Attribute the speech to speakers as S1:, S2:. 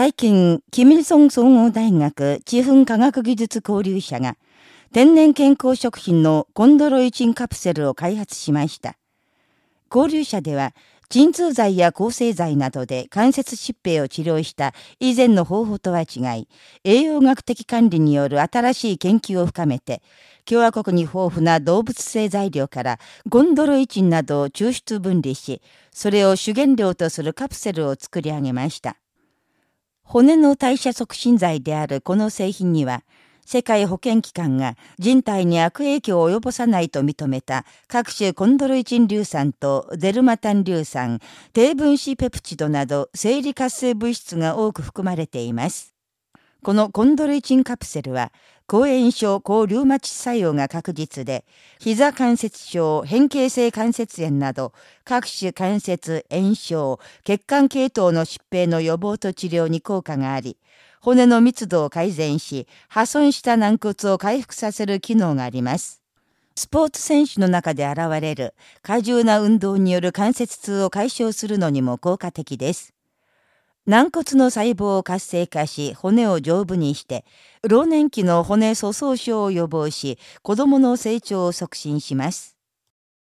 S1: 最近、キミルソン総合大学地粉科学技術交流社が、天然健康食品のコンドロイチンカプセルを開発しました。交流者では、鎮痛剤や抗生剤などで関節疾病を治療した以前の方法とは違い、栄養学的管理による新しい研究を深めて、共和国に豊富な動物性材料からゴンドロイチンなどを抽出分離し、それを主原料とするカプセルを作り上げました。骨の代謝促進剤であるこの製品には、世界保健機関が人体に悪影響を及ぼさないと認めた各種コンドロイチン硫酸とゼルマタン硫酸、低分子ペプチドなど生理活性物質が多く含まれています。このコンドロイチンカプセルは、抗炎症、抗リウマチ作用が確実で、膝関節症、変形性関節炎など、各種関節、炎症、血管系統の疾病の予防と治療に効果があり、骨の密度を改善し、破損した軟骨を回復させる機能があります。スポーツ選手の中で現れる過重な運動による関節痛を解消するのにも効果的です。軟骨の細胞を活性化し、骨を丈夫にして、老年期の骨粗鬆症を予防し、子供の成長を促進します。